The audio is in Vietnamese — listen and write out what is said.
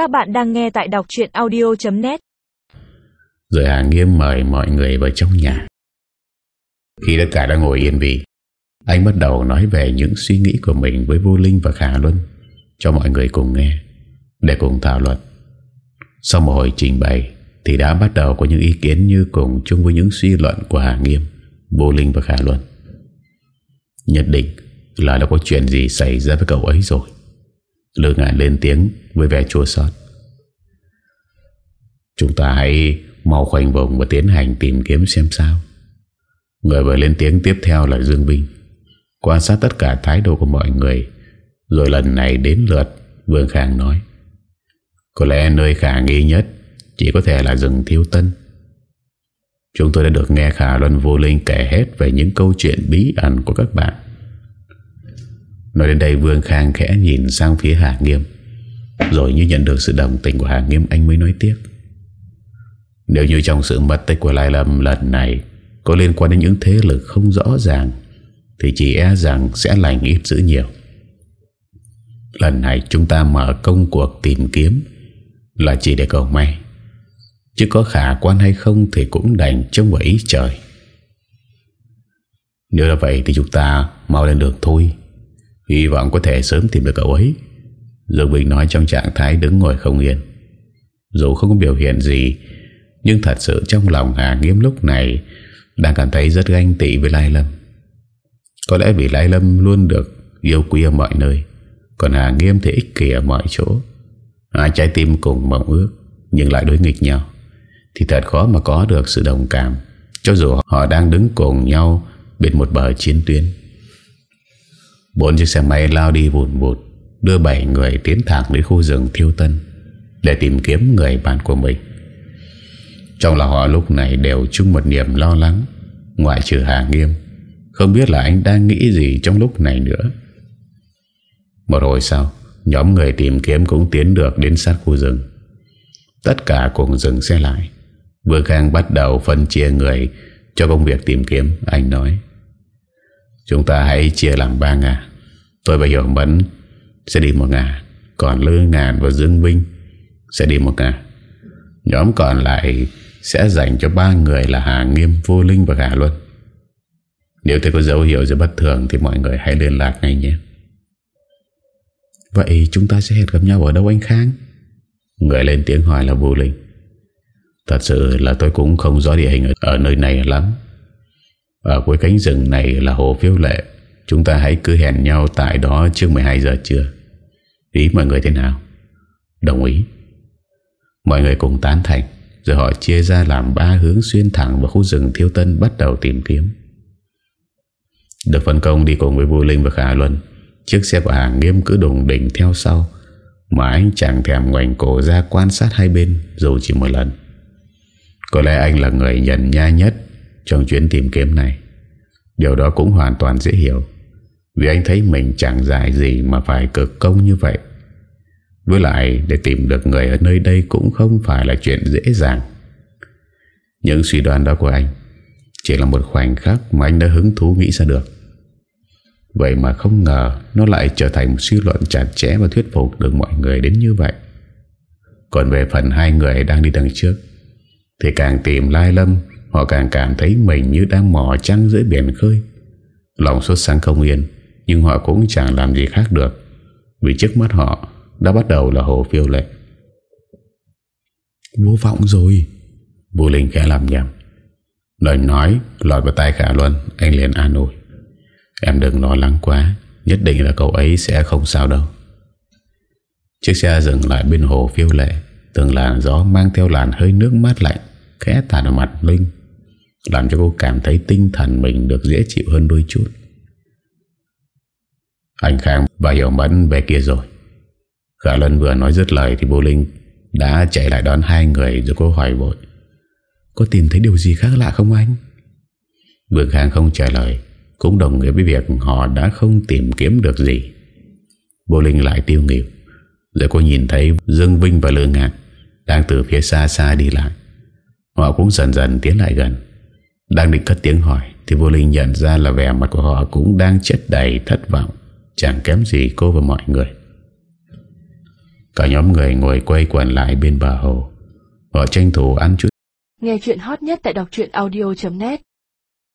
Các bạn đang nghe tại đọc chuyện audio.net Rồi Hà Nghiêm mời mọi người vào trong nhà. Khi tất cả đã ngồi yên vị, Anh bắt đầu nói về những suy nghĩ của mình với Vô Linh và Khả Luân, Cho mọi người cùng nghe, Để cùng thảo luận. Sau một hồi trình bày, Thì đã bắt đầu có những ý kiến như cùng chung với những suy luận của Hà Nghiêm, Vô Linh và Khả Luân. Nhất định là đã có chuyện gì xảy ra với cậu ấy rồi. Lương ngạn lên tiếng với vẻ chua xót. Chúng ta hãy mau khoanh vùng và tiến hành tìm kiếm xem sao. Người vừa lên tiếng tiếp theo là Dương Vinh. Quan sát tất cả thái độ của mọi người, Rồi lần này đến lượt, Vương Khang nói. Có lẽ nơi khả nghi nhất Chỉ có thể là rừng Thiêu Tân. Chúng tôi đã được nghe Khả Luân Vô Linh kể hết về những câu chuyện bí ẩn của các bạn. Nói đến đây, Vương Khang khẽ nhìn sang phía Hà Nghiêm. Rồi như nhận được sự đồng tình của Hà Nghiêm, Anh mới nói tiếp. Nếu như trong sự mất tích của Lai Lâm lần này Có liên quan đến những thế lực không rõ ràng, Thì chỉ e rằng sẽ lành ít dữ nhiều. Lần này chúng ta mở công cuộc tìm kiếm Là chỉ để cầu may. Chứ có khả quan hay không Thì cũng đành trông vào ý trời. Nếu là vậy thì chúng ta mau lên đường thôi. Hy vọng có thể sớm tìm được cậu ấy. Dương bình nói trong trạng thái đứng ngồi không yên. Dù không có biểu hiện gì, Nhưng thật sự trong lòng Hà Nghiêm lúc này Đang cảm thấy rất ganh tị với Lai Lâm. Có lẽ vì Lai Lâm luôn được yêu quý ở mọi nơi, Còn Hà Nghiêm thì ích kỷ ở mọi chỗ. Hai trái tim cùng mong ước, Nhưng lại đối nghịch nhau. Thì thật khó mà có được sự đồng cảm, Cho dù họ đang đứng cùng nhau Bên một bờ chiến tuyến. Bốn chiếc xe máy lao đi vụn vụt, Đưa bảy người tiến thẳng đến khu rừng Thiêu Tân Để tìm kiếm người bạn của mình. Trong là họ lúc này đều chung một niềm lo lắng, Ngoại trừ Hà Nghiêm, Không biết là anh đang nghĩ gì trong lúc này nữa. Một hồi sau, Nhóm người tìm kiếm cũng tiến được đến sát khu rừng. Tất cả cùng dừng xe lại. Vừa Khang bắt đầu phân chia người Cho công việc tìm kiếm, Anh nói. Chúng ta hãy chia làm ba ngà Tôi và Hiểu Mẫn Sẽ đi một ngàn Còn lư Ngàn và Dương Vinh Sẽ đi một ngàn Nhóm còn lại sẽ dành cho ba người là Hà Nghiêm, Vô Linh và Gà Luân. Nếu thấy có dấu hiệu gì bất thường Thì mọi người hãy liên lạc ngay nhé. Vậy chúng ta sẽ hẹn gặp nhau ở đâu anh Khang? Người lên tiếng hỏi là Vô Linh. Thật sự là tôi cũng không rõ địa hình ở nơi này lắm. Ở cuối cánh rừng này là hồ phiêu lệ. Chúng ta hãy cứ hẹn nhau tại đó trước 12 giờ trưa. Ý mọi người thế nào? Đồng ý. Mọi người cùng tán thành, Rồi họ chia ra làm ba hướng xuyên thẳng vào khu rừng Thiêu Tân bắt đầu tìm kiếm. Được phân công đi cùng với Vũ Linh và Khả Luân, Chiếc xe của hàng nghiêm cứ đùng đỉnh theo sau, Mà anh chẳng thèm ngoảnh cổ ra quan sát hai bên, Dù chỉ một lần. Có lẽ anh là người nhận nha nhất trong chuyến tìm kiếm này. Điều đó cũng hoàn toàn dễ hiểu. Vì anh thấy mình chẳng dài gì Mà phải cực công như vậy. Với lại, để tìm được người ở nơi đây Cũng không phải là chuyện dễ dàng. Những suy đoán đó của anh Chỉ là một khoảnh khắc Mà anh đã hứng thú nghĩ ra được. Vậy mà không ngờ Nó lại trở thành một suy luận chặt chẽ Và thuyết phục được mọi người đến như vậy. Còn về phần hai người đang đi đằng trước, Thì càng tìm Lai Lâm, Họ càng cảm thấy mình như đang mò trăng dưới biển khơi. Lòng xuất sáng không yên nhưng họ cũng chẳng làm gì khác được Vì trước mắt họ Đã bắt đầu là hồ phiêu lệ. Vô vọng rồi. Vô Linh khẽ làm nhầm Lời nói lọt vào tay Khả Luân Anh liền an ủi. Em đừng lo lắng quá Nhất định là cậu ấy sẽ không sao đâu. Chiếc xe dừng lại bên hồ phiêu lệ Từng làn gió mang theo làn hơi nước mát lạnh Khẽ thả vào mặt Linh làm cho cô cảm thấy tinh thần mình được dễ chịu hơn đôi chút anh Khang và Hiểu Mẫn về kia rồi. Khả Lân vừa nói dứt lời Thì bố Linh đã chạy lại đón hai người Rồi cô hỏi vội. Có tìm thấy điều gì khác lạ không anh? Vương Khang không trả lời, Cũng đồng nghĩa với việc họ đã không tìm kiếm được gì. Bố Linh lại tiêu nghiệp Rồi cô nhìn thấy Dương Vinh và Lương Ngạc Đang từ phía xa xa đi lại. Họ cũng dần dần tiến lại gần. Đang định cất tiếng hỏi Thì vô linh nhận ra là vẻ mặt của họ Cũng đang chất đầy thất vọng. Chẳng kém gì cô và mọi người. Cả nhóm người ngồi quay quần lại bên bờ hồ. Họ tranh thủ ăn chút. Nghe chuyện hot nhất tại đọc audio.net